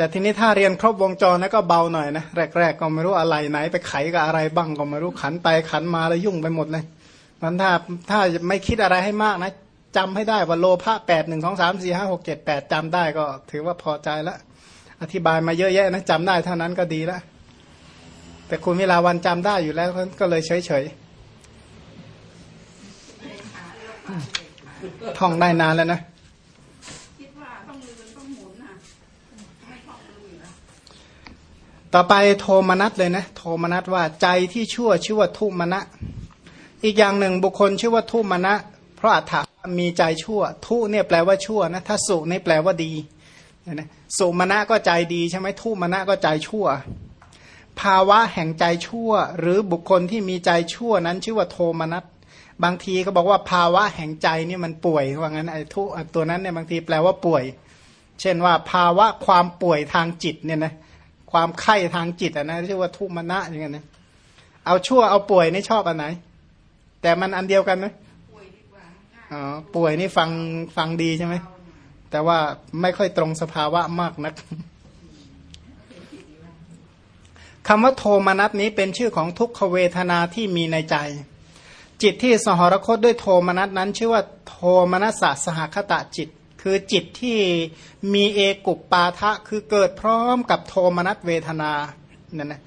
แต่ทีนี้ถ้าเรียนครบวงจรนะก็เบาหน่อยนะแรก ๆ ก็ไม่รู้อะไรไหน ไปไขกับอะไรบ้างก็ไม่รู้ขันไปขันมาแล้วยุ่งไปหมดเลยมันถ้าถ้าไม่คิดอะไรให้มากนะจำให้ได้ว่าโลภะแปดหนึ่งสองสามสี่ห้าหกเจ็ดแปดจำได้ก็ถือว่าพอใจล้วอธิบายมาเยอะแยะนะจำได้เท่านั้นก็ดีล้วแต่คุณเวลาวันจำได้อยู่แล้วก็เลยเฉยเฉยท่องได้นานแล้วนะ ต่อไปโทมนัสเลยนะ โทมนัสว่าใจที่ชั่วชื่อว่าทุมณะอีกอย่างหนึ่งบุคคลชื่อว่าทุมณะเพราะอัฏฐามีใจชั่ว ทุเนี่ยแปลว่าชั่วนะถ้าสุนี่แปลว่าดีนะสุมณะก็ใจดีใช่ไหมทุมณะก็ใจชั่ว ภาวะแห่งใจชั่ว หรือบุคคลที่มีใจชั่วนั้นชื่อว่าโทมนัสบางทีก็บอกว่าภาวะแห่งใจนี่มันป่วยว่างั้นไอ้ทุตัวนั้นเนี่ยบางทีแปลว่าป่วย เช่นว่าภาวะความป่วยทางจิตเนี่ยนะ ความไข้ทางจิตอะนะเรียกว่าทุมณะอย่างเงี้ยนะเอาชั่วเอาป่วยนี่ชอบอันไหน แต่มันอันเดียวกันไหมอ๋อป่วยนี่ฟังฟังดีใช่ไหมแต่ว่าไม่ค่อยตรงสภาวะมากนักคำว่าโทมนัสนี้เป็นชื่อของทุกขเวทนาที่มีในใจ จิตที่สหรคตด้วยโทมนัสนั้น ชื่อว่าโทมนัสสหคตะจิต คือจิตที่มีเอกุปปาทะคือเกิดพร้อมกับโทมนัสเวทนาเนี่ยนะ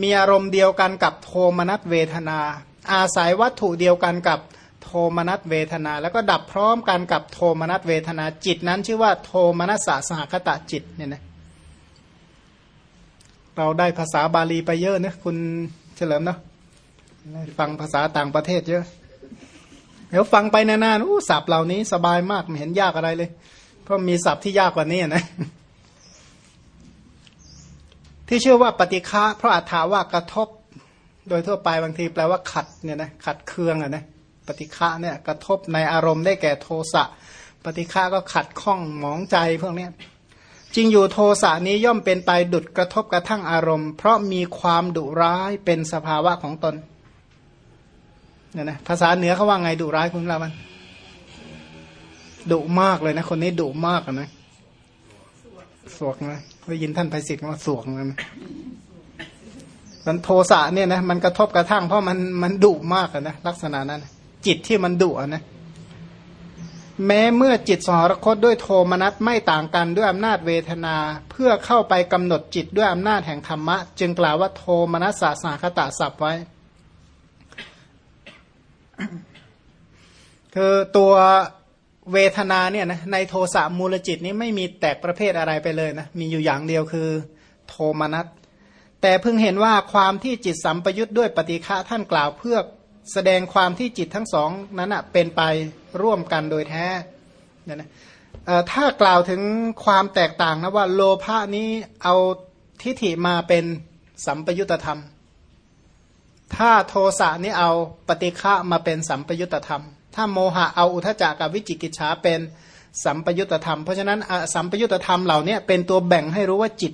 มีอารมณ์เดียวกันกับโทมนัสเวทนา อาศัยวัตถุเดียวกันกับโทมนัสเวทนา แล้วก็ดับพร้อมกันกับโทมนัสเวทนาจิตนั้น ชื่อว่าโทมนัสสสหคตะจิตเนี่ยนะเราได้ภาษาบาลีไปเยอะนะคุณเฉลิมเนาะฟังภาษาต่างประเทศเยอะ เดี๋ยวฟังไปนานๆอู้ศัพท์เหล่านี้สบายมากไม่เห็นยากอะไรเลย เพราะมีศัพท์ที่ยากกว่านี้นะ ที่เชื่อว่าปฏิฆะเพราะอัฏฐาว่ากระทบ โดยทั่วไปบางทีแปลว่าขัดเนี่ยนะขัดเคืองอะนะปฏิฆะเนี่ยกระทบในอารมณ์ได้แก่โทสะปฏิฆะก็ขัดข้องหมองใจพวกนี้จริงอยู่โทสะนี้ย่อมเป็นไปดุดกระทบกระทั่งอารมณ์ เพราะมีความดุร้ายเป็นสภาวะของตน เนี่ยนะภาษาเหนือเขาว่าไงดุร้ายคุณลาวันดุมากเลยนะ คนนี้ดุมากนะสวกนะได้ยินท่านไพศิษฐ์ว่าสวกนะมันโทสะเนี่ยนะมันกระทบกระทั่งเพราะมันมันดุมากนะลักษณะนั้น จิตที่มันดุนะแม้เมื่อจิตสหรคตด้วยโทมนัสไม่ต่างกันด้วยอำนาจเวทนา เพื่อเข้าไปกำหนดจิตด้วยอำนาจแห่งธรรมะ จึงกล่าวว่าโทมนัสสาสาคตะสับไว้ คือตัวเวทนาเนี่ยนะในโทสะมูลจิตนี้ไม่มีแตกประเภทอะไรไปเลยนะมีอยู่อย่างเดียวคือ โทมนัสแต่เพิ่งเห็นว่าความที่จิตสัมปยุทธ์ด้วยปฏิฆะท่านกล่าวเพื่อแสดงความที่จิตทั้งสองนั้นอะเป็นไปร่วมกันโดยแท้เนี่ยนะถ้ากล่าวถึงความแตกต่างนะว่าโลภะนี้เอาทิฏฐิมาเป็นสัมปยุตธรรม ถ้าโทสะนี่เอาปฏิฆะมาเป็นสัมปยุตธรรม ถ้าโมหะเอาอุทจักกับวิจิกิจฉาเป็นสัมปยุตธรรม เพราะฉะนั้นสัมปยุตธรรมเหล่านี้เป็นตัวแบ่งให้รู้ว่าจิต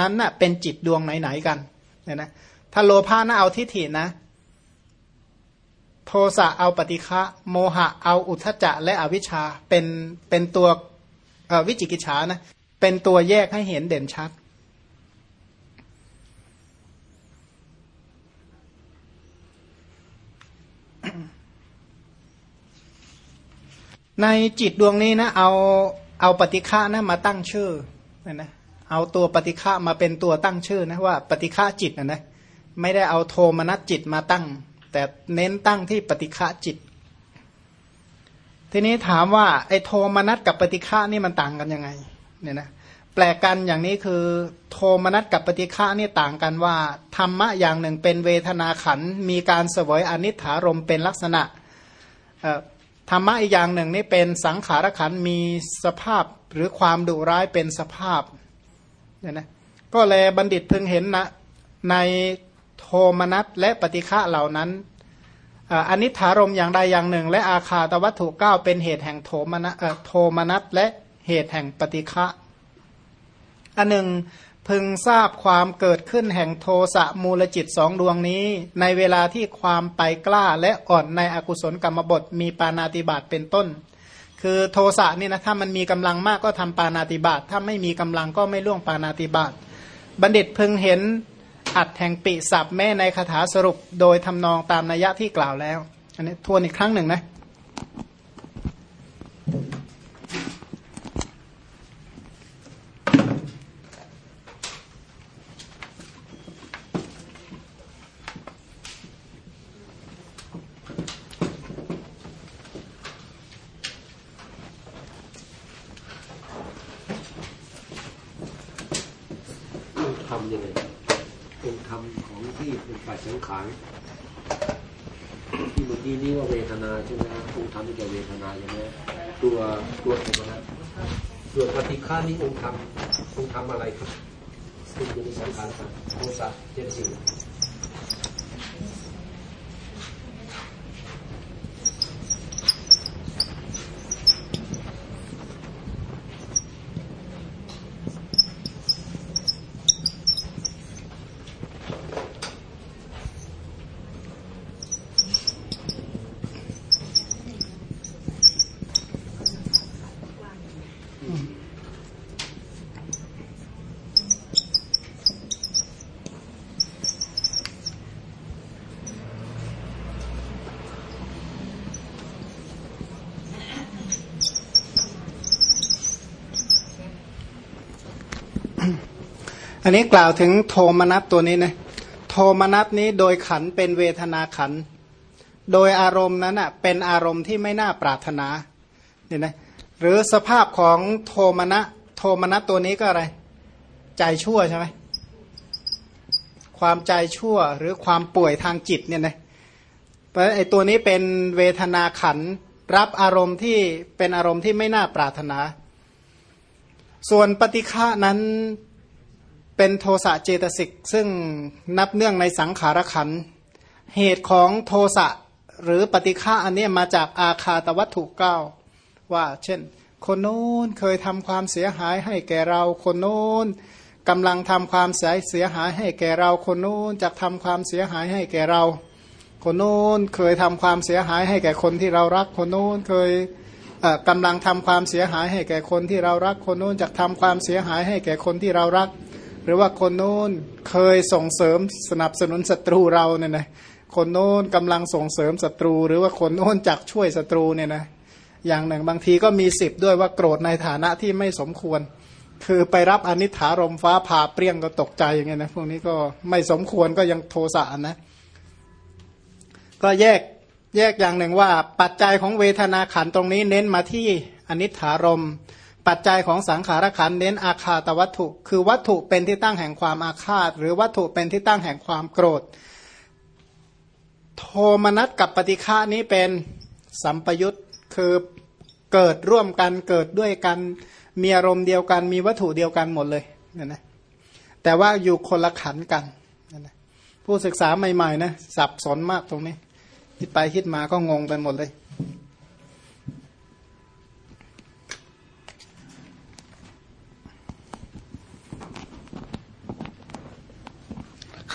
นั้นน่ะเป็นจิตดวงไหนๆกันเนี่ยนะถ้าโลภะน่ะเอาทิฏฐินะ โทสะเอาปฏิฆะโมหะเอาอุทจักและอวิชชาเป็นเป็นตัววิจิกิจฉานะเป็นตัวแยกให้เห็นเด่นชัด ในจิตดวงนี้นะเอาเอาปฏิฆานะมาตั้งชื่อนะนะเอาตัวปฏิฆามาเป็นตัวตั้งชื่อนะว่าปฏิฆาจิตนะนะไม่ได้เอาโทมนัสจิตมาตั้ง แต่เน้นตั้งที่ปฏิฆาจิต ทีนี้ถามว่าไอ้โทมนัสกับปฏิฆานี่มันต่างกันยังไงเนี่ยนะแปลกันอย่างนี้คือ โทมนัสกับปฏิฆานี่ต่างกันว่า ธรรมะอย่างหนึ่งเป็นเวทนาขันมีการเสวยอนิถารมเป็นลักษณะ ธรรมะอีกอย่างหนึ่งนี่เป็นสังขารขันมีสภาพหรือความดุร้ายเป็นสภาพเนี่ยนะก็แลบัณฑิตพึงเห็นนะในโทมนัสและปฏิฆะเหล่านั้นอนิถารมอย่างใดอย่างหนึ่ง และอาคาตวัตถุเก้าเป็นเหตุแห่งโทมนัสโทมนัสและเหตุแห่งปฏิฆะอันหนึ่ง พึงทราบความเกิดขึ้นแห่งโทสะมูลจิตสองดวงนี้ ในเวลาที่ความไปกล้าและอ่อนในอกุศลกรรมบทมีปานาติบาตเป็นต้น คือโทสะนี่นะถ้ามันมีกำลังมากก็ทำปานาติบาตถ้าไม่มีกำลังก็ไม่ล่วงปานาติบาตบัณฑิตพึงเห็นอัดแห่งปิสับแม่ในคาถาสรุปโดยทำนองตามนัยยะที่กล่าวแล้วอันนี้ทวนอีกครั้งหนึ่งนะทำยังไงเป็นธรรมของที่เป็นฝ่าย สังขารที่เมื่อกี้นี้ว่าเวทนาใช่ไหมองค์ธรรมที่แกเวทนาใช่ไหมตัวตัวเอกนะตัวปฏิฆานี่องค์ธรรมองค์ธรรมอะไรครับสิ่งอยู่ในสังขารสังโมสะเจตสิก นนี้กล่าวถึงโทมนัสตัวนี้นะโทมนัสนี้โดยขันเป็นเวทนาขัน โดยอารมณ์นั้นอะเป็นอารมณ์ที่ไม่น่าปรารถนาเนี่ยนะหรือสภาพของโทมนะโทมนัสตัวนี้ก็อะไร ใจชั่วใช่ไหมความใจชั่วหรือความป่วยทางจิตเนี่ยนะเพราะไอ้ตัวนี้เป็นเวทนาขันรับอารมณ์ที่เป็นอารมณ์ที่ไม่น่าปรารถนา ส่วนปฏิฆานั้น เป็นโทสะเจตสิกซึ่งนับเนื่องในสังขารขันเหตุของโทสะหรือปฏิฆาอันนี้มาจากอาคาตวัตถุเก้าว่า เช่น คนโน้นเคยทำความเสียหายให้แก่เราคนโน้นกำลังทำความเสียเสียหายให้แก่เราคนโน้นจะทำความเสียหายให้แก่เรา คนโน้นเคยทำความเสียหายให้แก่คนที่เรารัก คนโน้นเคยกำลังทำความเสียหายให้แก่คนที่เรารัก คนโน้นจะทำความเสียหายให้แก่คนที่เรารัก หรือว่าคนโน้นเคยส่งเสริมสนับสนุนศัตรูเราเนี่ยนะคนโน้นกำลังส่งเสริมศัตรู หรือว่าคนโน้นจักช่วยศัตรูเนี่ยนะอย่างหนึ่งบางทีก็มีสิบด้วยว่าโกรธในฐานะที่ไม่สมควร คือไปรับอนิถารมฟ้าผ่าเปรี้ยงก็ตกใจอย่างเงี้ยนะพวกนี้ก็ไม่สมควรก็ยังโทสะนะ ก็แยกแยกอย่างหนึ่งว่า ปัจจัยของเวทนาขันตรงนี้เน้นมาที่อนิถารม ปัจจัยของสังขารขันเน้นอาคาตวัตถุ คือวัตถุเป็นที่ตั้งแห่งความอาฆาต หรือวัตถุเป็นที่ตั้งแห่งความโกรธ โทมนัสกับปฏิฆานี้เป็นสัมปยุตคือเกิดร่วมกันเกิดด้วยกันมีอารมณ์เดียวกัน มีวัตถุเดียวกันหมดเลยเนี่ยนะแต่ว่าอยู่คนละขันกันนะผู้ศึกษาใหม่ๆนะสับสนมากตรงนี้คิดไปคิดมาก็งงไปหมดเลย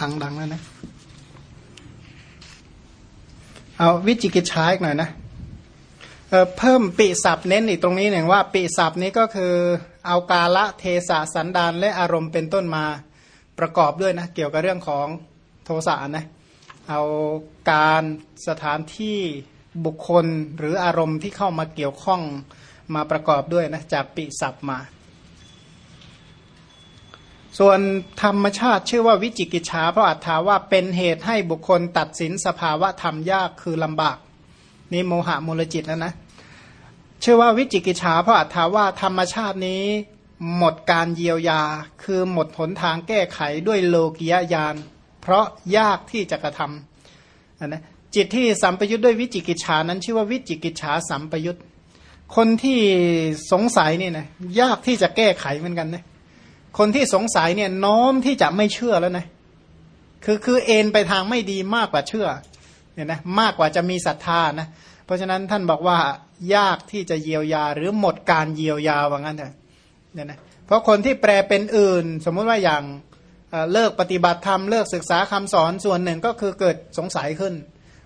ขังดังแล้วนะ เอาวิจิกิจชาอีกหน่อยนะเเพิ่มปีศัพท์เน้นอีกตรงนี้หนึ่งว่าปีศัพท์นี้ก็คือเอากาละเทสะสันดานและอารมณ์เป็นต้นมาประกอบด้วยนะ เกี่ยวกับเรื่องของโทสะนะเอาการสถานที่บุคคลหรืออารมณ์ที่เข้ามาเกี่ยวข้องมาประกอบด้วยนะจากปีศัพท์มา ส่วนธรรมชาติชื่อว่าวิจิกิจฉาเพราะอัตถาว่าเป็นเหตุให้บุคคลตัดสินสภาวะธรรมยากคือลำบาก นี่โมหะมูลจิตแล้วนะ ชื่อว่าวิจิกิจฉาเพราะอัตถาว่าธรรมชาตินี้หมดการเยียวยา คือหมดหนทางแก้ไขด้วยโลกิยญาณเพราะยากที่จะกระทำนะจิตที่สัมปยุทธ์ด้วยวิจิกิจฉานั้น ชื่อว่าวิจิกิจฉาสัมปยุทธ์คนที่สงสัยนี่นะยากที่จะแก้ไขเหมือนกันนะ คนที่สงสัยเนี่ยน้อมที่จะไม่เชื่อแล้วนะคือคือเอ็นไปทางไม่ดีมากกว่าเชื่อเนี่ยนะมากกว่าจะมีศรัทธานะเพราะฉะนั้นท่านบอกว่ายากที่จะเยียวยาหรือหมดการเยียวยาว่างั้นเถอะเนี่ยนะเพราะคนที่แปลเป็นอื่น สมมุติว่าอย่างเลิกปฏิบัติธรรมเลิกศึกษาคำสอนส่วนหนึ่งก็คือเกิดสงสัยขึ้น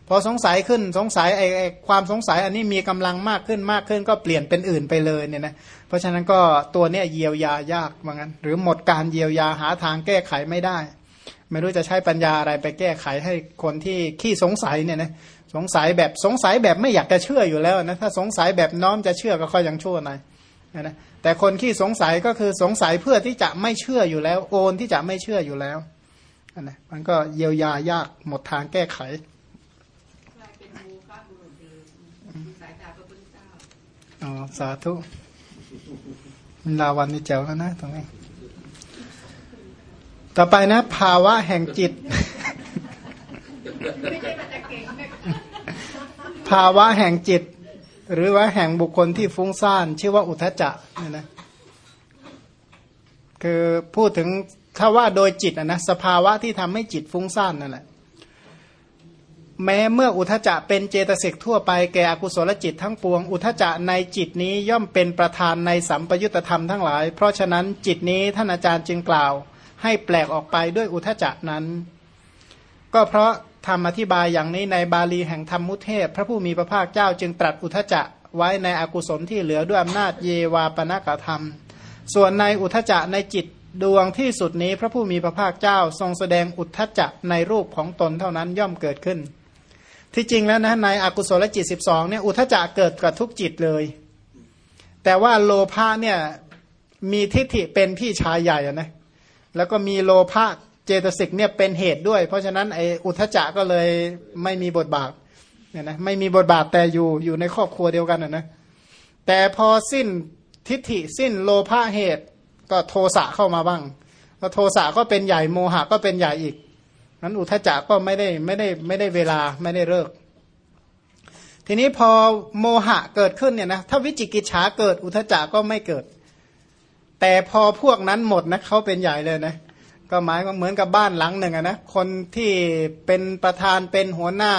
พอสงสัยขึ้นสงสัยไอ้ไอความสงสัยอันนี้มีกำลังมากขึ้นมากขึ้น ก็เปลี่ยนเป็นอื่นไปเลยเนี่ยนะเพราะฉะนั้นก็ตัวเนี้ยเยียวยายากเหมือนกันหรือหมดการเยียวยาหาทางแก้ไขไม่ได้ ไม่รู้จะใช้ปัญญาอะไรไปแก้ไขให้คนที่ขี้สงสัยเนี่ยนะสงสัยแบบสงสัยแบบไม่อยากจะเชื่ออยู่แล้วนะถ้าสงสัยแบบน้อมจะเชื่อก็ค่อยยังชั่วหน่อยนะแต่คนขี้สงสัยก็คือสงสัยเพื่อที่จะไม่เชื่ออยู่แล้ว โอนที่จะไม่เชื่ออยู่แล้วนะมันก็เยียวยายากหมดทางแก้ไข กลายเป็นโมฆะบุรุษเลยสายตาพระพุทธเจ้า อ๋อ สาธุลาวันนี่แจ๋วแล้วนะตรงนี้ ต่อไปนะ ภาวะแห่งจิต ภาวะแห่งจิต หรือว่าแห่งบุคคลที่ฟุ้งซ่านชื่อว่าอุทจจะเนี่ยนะ คือพูดถึงถ้าว่าโดยจิตอะนะสภาวะที่ทำให้จิตฟุ้งซ่านนั่นแหละ แม้เมื่ออุทจจะเป็นเจตสิกทั่วไปแก่อกุศลจิตทั้งปวง อุทจจะในจิตนี้ย่อมเป็นประธานในสัมปยุตธรรมทั้งหลาย เพราะฉะนั้นจิตนี้ท่านอาจารย์จึงกล่าว ให้แปลกออกไปด้วยอุทจจะนั้น ก็เพราะธรรมอธิบายอย่างนี้ในบาลีแห่งธรรมมุเทพ พระผู้มีพระภาคเจ้าจึงตรัสอุทจจะไว้ในอกุศลที่เหลือด้วยอำนาจเยวาปนกธรรม ส่วนในอุทจจะในจิตดวงที่สุดนี้พระผู้มีพระภาคเจ้าทรงแสดงอุทจจะในรูปของตนเท่านั้นย่อมเกิดขึ้น ที่จริงแล้วนะในอกุศลจิต 12เนี่ยอุทจจะเกิดกับทุกจิตเลย แต่ว่าโลภะเนี่ยมีทิฏฐิเป็นพี่ชายใหญ่นะแล้วก็มีโลภะเจตสิกเนี่ยเป็นเหตุด้วย เพราะฉะนั้นไอ้อุทจจะก็เลยไม่มีบทบาทเนี่ยนะไม่มีบทบาทแต่อยู่อยู่ในครอบครัวเดียวกันนะนะแต่พอสิ้นทิฏฐิสิ้นโลภะเหตุก็โทสะเข้ามาบ้างพอโทสะก็เป็นใหญ่โมหะก็เป็นใหญ่อีก นั้นอุทจจะก็ไม่ได้ไม่ได้ไม่ได้เวลาไม่ได้เลิก ทีนี้พอโมหะเกิดขึ้นเนี่ยนะถ้าวิจิกิจฉาเกิดอุทจจะก็ไม่เกิด แต่พอพวกนั้นหมดนะเขาเป็นใหญ่เลยนะก็หมายก็เหมือนกับบ้านหลังหนึ่งอะนะคนที่เป็นประธานเป็นหัวหน้า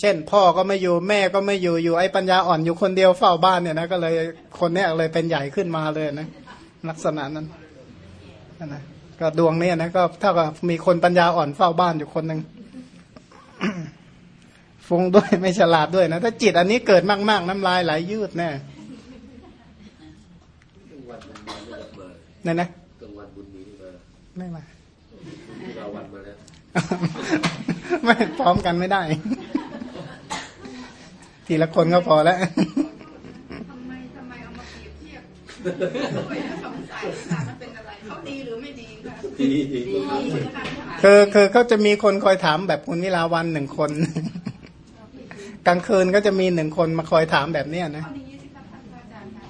เช่น พ่อก็ไม่อยู่แม่ก็ไม่อยู่อยู่ไอ้ปัญญาอ่อนอยู่คนเดียวเฝ้าบ้านเนี่ยนะก็เลยคนเนี้ยเลยเป็นใหญ่ขึ้นมาเลยนะลักษณะนั้นนะ ก็ดวงเนี้นะก็เท่ากับมีคนปัญญาอ่อนเฝ้าบ้านอยู่คนหนึ่งฟุ้งด้วยไม่ฉลาดด้วยนะ ถ้าจิตอันนี้เกิดมาก ๆ น้ำลายไหลยืดแน่กลางวันมันมาไม่ได้มานั่นนะกลางวันบุญมีมาไม่มาเราวันมาแล้วไม่พร้อมกันไม่ได้ ทีละคนก็พอแล้ว สงสัยค่ะมันเป็นอะไรเขาดีหรือไม่ดีคะดีดีดีนะคะคือคือก็จะมีคนคอยถามแบบคุณวิลาวันหนึ่งคน กลางคืนก็จะมีหนึ่งคนมาคอยถามแบบเนี้ยนะเอาดีสิครับท่านอาจารย์ค่ะ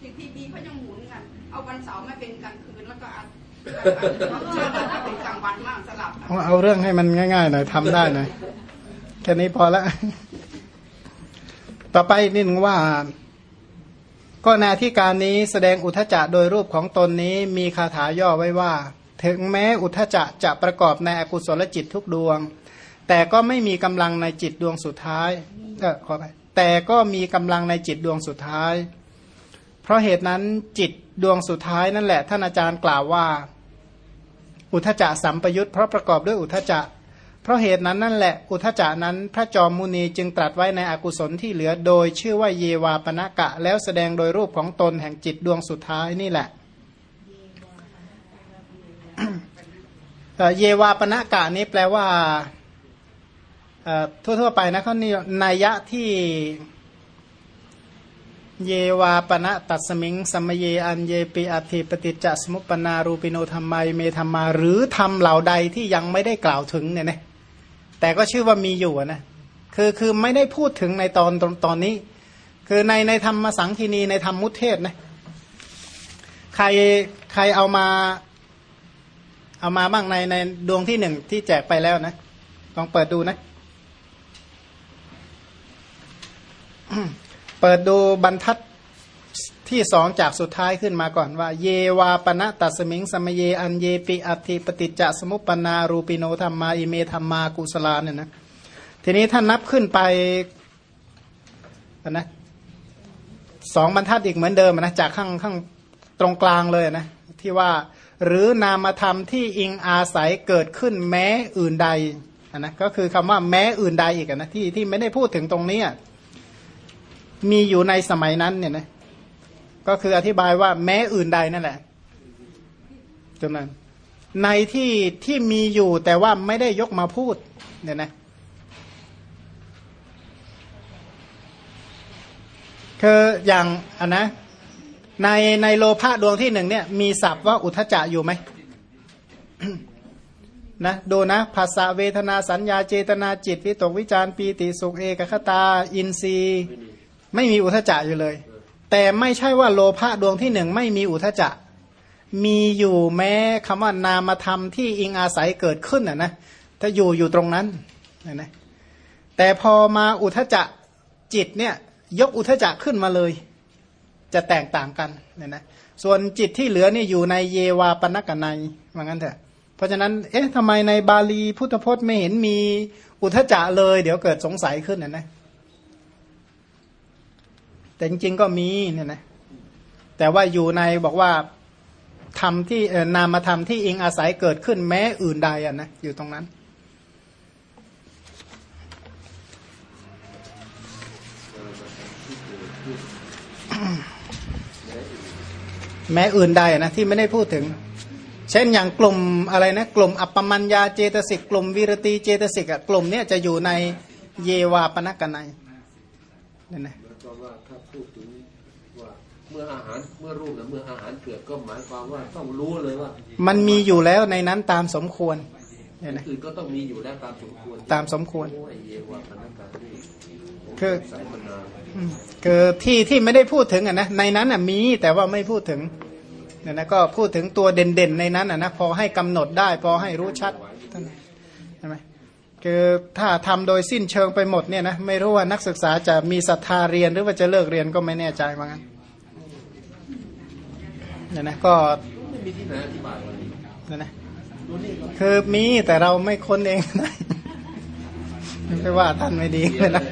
ทีทีวีเขายังหมุนกันเอาวันเสาร์มาเป็นกลางคืนแล้วก็เอาเชื่อว่าจะเป็นกลางวันมากสลับเอาเอาเรื่องให้มันง่ายๆหน่อยทำได้หน่อยแค่นี้พอละ ต่อไปนิดนึงว่า ก็ในที่การนี้แสดงอุทจจะโดยรูปของตนนี้มีคาถาย่อไว้ว่า ถึงแม้อุทจจะจะประกอบในอกุศลจิตทุกดวง แต่ก็ไม่มีกำลังในจิตดวงสุดท้ายเออขอไปแต่ก็มีกำลังในจิตดวงสุดท้าย เพราะเหตุนั้นจิตดวงสุดท้ายนั่นแหละท่านอาจารย์กล่าวว่า อุทจจะสัมปยุตเพราะประกอบด้วยอุทจจะ ราะเหตุนั้นนั่นแหละอุทจจะนั้น พระจอมมุนีจึงตรัสไว้ในอกุศลที่เหลือโดยชื่อว่าเยวาปนกะ แล้วแสดงโดยรูปของตนแห่งจิตดวงสุดท้ายนี่แหละเยวาปนกะนี้แปลว่าทั่วๆไปนะเขานี่นัยยะที่เยวาปณะตัสมิงสมเยอันเยปิอธิปฏิจจสมุปปนารูปิโนธรรมัยเมธรรมา หรือทำเหล่าใดที่ยังไม่ได้กล่าวถึงเนี่ยนะ แต่ก็ชื่อว่ามีอยู่นะคือคือไม่ได้พูดถึงในตอนตอนตอนนี้ คือในในธรรมสังคีนีในธรรมมุทเทศนะใครใครเอามา เอามาบ้างในในดวงที่หนึ่งที่แจกไปแล้วนะลองเปิดดูนะ เปิดดูบรรทัด ที่สองจากสุดท้ายขึ้นมาก่อนว่า เยวาปณะตัสมิงสมเยอันเยปิอธิปฏิจจสมุปปนารูปิโนธรรมาอิเมธรรมากุสลาเนี่ยนะทีนี้ถ้านับขึ้นไปนะสองบรรทัดอีกเหมือนเดิมนะจากข้างข้างตรงกลางเลยนะที่ว่าหรือนามธรรมที่อิงอาศัยเกิดขึ้นแม้อื่นใดนนะก็คือคำว่าแม้อื่นใดอีกนะที่ที่ไม่ได้พูดถึงตรงนี้มีอยู่ในสมัยนั้นเนี่ยนะ ก็คืออธิบายว่าแม้อื่นใดนั่นแหละจนนั้นในที่ที่มีอยู่แต่ว่าไม่ได้ยกมาพูดเนี่ยนะคืออย่างอันนะ ในในโลภะดวงที่หนึ่งเนี่ย มีศัพท์ว่าอุทจจะอยู่ไหมนะดูนะภาษาเวทนาสัญญาเจตนาจิตวิตกวิจารปีติสุขเอกคตา อินทรีย์ ไม่มีอุทจจะอยู่เลย แต่ไม่ใช่ว่าโลภะดวงที่หนึ่งไม่มีอุทจะ มีอยู่แม้คำว่านามธรรมที่อิงอาศัยเกิดขึ้นอะนะถ้าอยู่อยู่ตรงนั้นนะแต่พอมาอุทจะจิตเนี่ยยกอุทจะขึ้นมาเลย จะแตกต่างกันเนี่ยนะส่วนจิตที่เหลือนี่อยู่ในเยวาปนกนัยว่างั้นเถอะ เพราะฉะนั้น เอ๊ะทำไมในบาลีพุทธพจน์ไม่เห็นมีอุทจจะเลย เดี๋ยวเกิดสงสัยขึ้นนะนะ แต่จริงๆก็มีเนี่ยนะแต่ว่าอยู่ในบอกว่าธรรมที่นามธรรมที่อิงอาศัยเกิดขึ้นแม้อื่นใดอะนะอยู่ตรงนั้น แม้อื่นใดนะที่ไม่ได้พูดถึง เช่นอย่างกลุ่มอะไรนะกลุ่มอัปปมัญญาเจตสิกกลุ่มวิรตีเจตสิกอะกลุ่มเนี้ยจะอยู่ในเยวาปนกนัยนี่ยนะ ความว่าถ้าพูดถึงว่าเมื่ออาหารเมื่อรูปนะเมื่ออาหารเกิดก็หมายความว่าต้องรู้เลยว่า มันมีอยู่แล้วในนั้นตามสมควรเนี่ยนะอื่นก็ต้องมีอยู่แล้วตามสมควรตามสมควรโอ้ยเยวาพนักงานนี่ผมคือสายมานานอืมคือที่ที่ไม่ได้พูดถึงอะนะในนั้นอะมีแต่ว่าไม่พูดถึงเนี่ยนะก็พูดถึงตัวเด่นๆในนั้นอะนะพอให้กำหนดได้ พอให้รู้ชัดเท่านั้นใช่ไหม คือถ้าทำโดยสิ้นเชิงไปหมดเนี่ยนะไม่รู้ว่านักศึกษาจะมีศรัทธาเรียนหรือว่าจะเลิกเรียนก็ไม่แน่ใจว่างั้นเนี่ยนะก็ไม่มีที่ไหนอธิบายวันนี้เนี่ยนะคือมีแต่เราไม่ค้นเองนะไม่ว่าท่านไม่ดีเลยนะ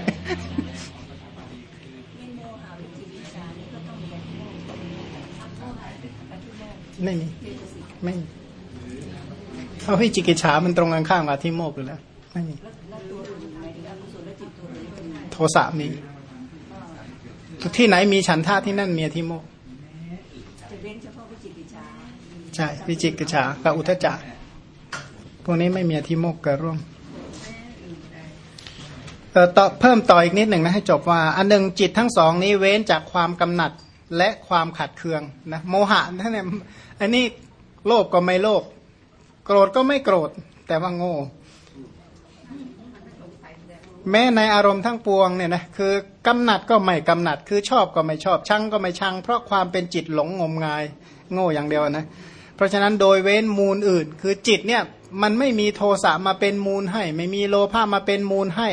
ไม่มีไม่มีเพราะวิจิกิจฉามันตรงกันข้ามกับที่โมกอยู่แล้ว ไม่มีโทสะมี ที่ไหนมีฉันท่าที่นั่นมีอธิโมกข์จะเว้นเฉพาะวิจิกิจฉาใช่วิจิกิจฉากับอุทจจะพวกนี้ไม่มีอธิโมกข์เกิดร่วมเอ่อต่อเพิ่มต่ออีกนิดหนึ่งนะให้จบว่า อันหนึ่งจิตทั้งสองนี้เว้นจากความกำหนัดและความขัดเคืองนะโมหะนั่นเนี่ยอันนี้โลภก็ไม่โลภโกรธก็ไม่โกรธ แต่ว่าโง่ แม้ในอารมณ์ทั้งปวงเนี่ยนะคือกำหนัดก็ไม่กำหนัด คือชอบก็ไม่ชอบชังก็ไม่ชัง เพราะความเป็นจิตหลงงมงาย โง่อย่างเดียวนะ เพราะฉะนั้นโดยเว้นมูลอื่น คือจิตเนี่ยมันไม่มีโทสะมาเป็นมูลให้ ไม่มีโลภะมาเป็นมูลให้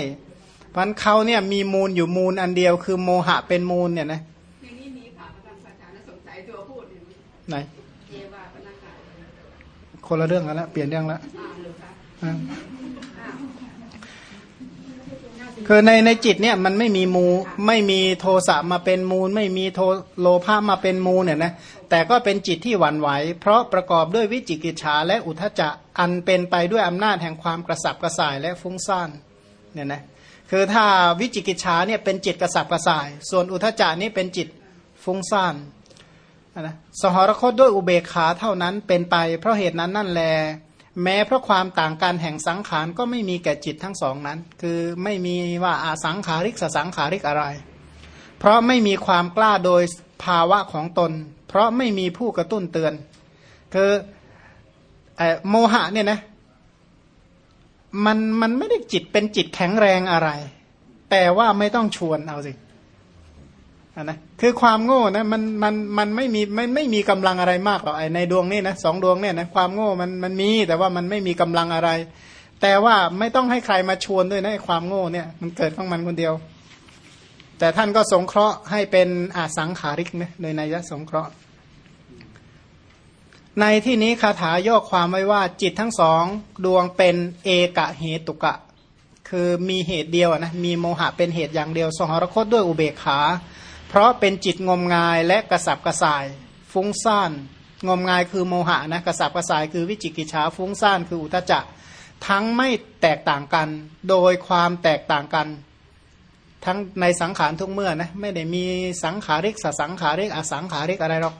เพราะฉะนั้นเขาเนี่ยมีมูลอยู่มูลอันเดียวคือโมหะเป็นมูลเนี่ยนะทีนี้มีข่าวประจำอาจารย์นะสงสัยตัวพูดอยู่ไหนเยว่าพนักงานคนละเรื่องกันแล้วเปลี่ยนเรื่องแล้วอ่านเลยคะอ่าอ้าว คือในในจิตเนี่ยมันไม่มีมูไม่มีโทสะมาเป็นมูล ไม่มีโทโลภะมาเป็นมูลเนี่ยนะแต่ก็เป็นจิตที่หวั่นไหว เพราะประกอบด้วยวิจิกิจฉาและอุทจจะอันเป็นไปด้วยอำนาจแห่งความกระสับกระส่ายและฟุ้งซ่านเนี่ยนะคือถ้าวิจิกิจฉาเนี่ยเป็นจิตกระสับกระส่าย ส่วนอุทจจะนี่เป็นจิตฟุ้งซ่านนะสหรคตด้วยอุเบกขาเท่านั้นเป็นไป เพราะเหตุนั้นนั่นแล แม้เพราะความต่างกันแห่งสังขารก็ไม่มีแก่จิตทั้งสองนั้น คือไม่มีว่าอาสังขาริกสสังขาริกอะไร เพราะไม่มีความกล้าโดยภาวะของตน เพราะไม่มีผู้กระตุ้นเตือน คืออโมหะเนี่ยนะมันมันไม่ได้จิตเป็นจิตแข็งแรงอะไร แต่ว่าไม่ต้องชวนเอาสิ นะคือความโง่นะมันมันมันไม่มีไม่ไม่มีกำลังอะไรมากหรอกไอในดวงนี้นะสองดวงเนี่ยนะความโง่มันมันมีแต่ว่ามันไม่มีกำลังอะไร แต่ว่าไม่ต้องให้ใครมาชวนด้วยนะความโง่เนี่ยมันเกิดของมันคนเดียว แต่ท่านก็สงเคราะห์ให้เป็นอาสังขาริกนะโดยนัยสงเคราะห์ ในที่นี้คาถาย่อความไว้ว่าจิตทั้งสองดวงเป็นเอกะเหตุกะ คือมีเหตุเดียวนะมีโมหะเป็นเหตุอย่างเดียว สหรคตด้วยอุเบกขา เพราะเป็นจิตงมงายและกระสับกระส่าย ฟุ้งซ่านงมงายคือโมหะนะกระสับกระส่ายคือวิจิกิจฉาฟุ้งซ่านคืออุทจจะทั้งไม่แตกต่างกัน โดยความแตกต่างกัน ทั้งในสังขารทุกเมื่อนะไม่ได้มีสังขาริกสสังขาริกอสังขาริกอะไรหรอก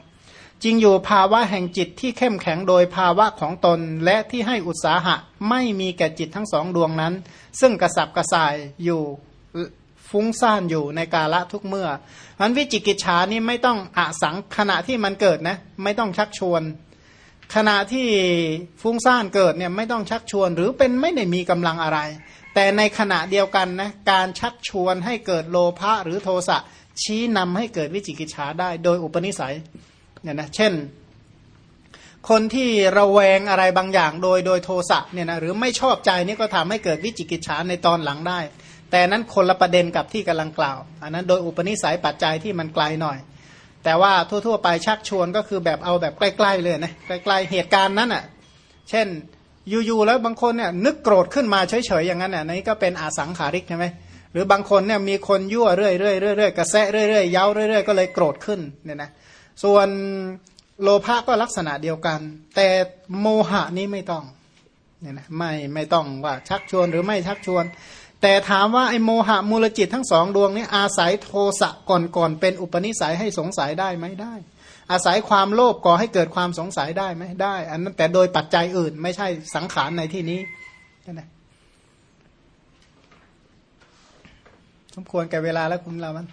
จริงอยู่ภาวะแห่งจิตที่เข้มแข็งโดยภาวะของตนและที่ให้อุตสาหะไม่มีแก่จิตทั้งสองดวงนั้น ซึ่งกระสับกระส่ายอยู่ ฟุ้งซ่านอยู่ในกาละทุกเมื่ออันวิจิกิจฉานี่ไม่ต้องอสังขณะที่มันเกิดนะไม่ต้องชักชวน ขณะที่ฟุ้งซ่านเกิดเนี่ยไม่ต้องชักชวน หรือเป็นไม่ได้มีกำลังอะไร แต่ในขณะเดียวกันนะการชักชวนให้เกิดโลภะหรือโทสะชี้นำให้เกิดวิจิกิจฉาได้ โดยอุปนิสัยเนี่ยนะเช่น คนที่ระแวงอะไรบางอย่างโดยโดยโทสะเนี่ยนะหรือไม่ชอบใจนี่ก็ทำให้เกิดวิจิกิจฉาในตอนหลังได้ แต่นั้นคนละประเด็นกับที่กำลังกล่าว อันนั้นโดยอุปนิสัยปัจจัยที่มันไกลหน่อย แต่ว่าทั่วๆไปชักชวนก็คือแบบเอาแบบใกล้ๆเลยนะใกล้ๆเหตุการณ์นั้นอะ เช่นอยู่ๆแล้วบางคนเนี่ยนึกโกรธขึ้นมาเฉยๆอย่างนั้นอะนี่ก็เป็นอาสังขาริกใช่ไหมหรือบางคนเนี่ยมีคนยั่วเรื่อยๆเรื่อยๆกระแสะเรื่อยๆเย้าเรื่อยๆก็เลยโกรธขึ้นเนี่ยนะส่วนโลภะก็ลักษณะเดียวกัน แต่โมหะนี้ไม่ต้องเนี่ยนะไม่ไม่ต้องว่าชักชวนหรือไม่ชักชวน แต่ถามว่าไอโมหะมูลจิตทั้งสองดวงนี้อาศัยโทสะก่อนก่อนเป็นอุปนิสัยให้สงสัยได้ไหมได้ อาศัยความโลภก่อให้เกิดความสงสัยได้ไหมได้ อันนั้นแต่โดยปัจจัยอื่นไม่ใช่สังขารในที่นี้นั่นแหละสมควรแก่เวลาแล้วคุณลามัน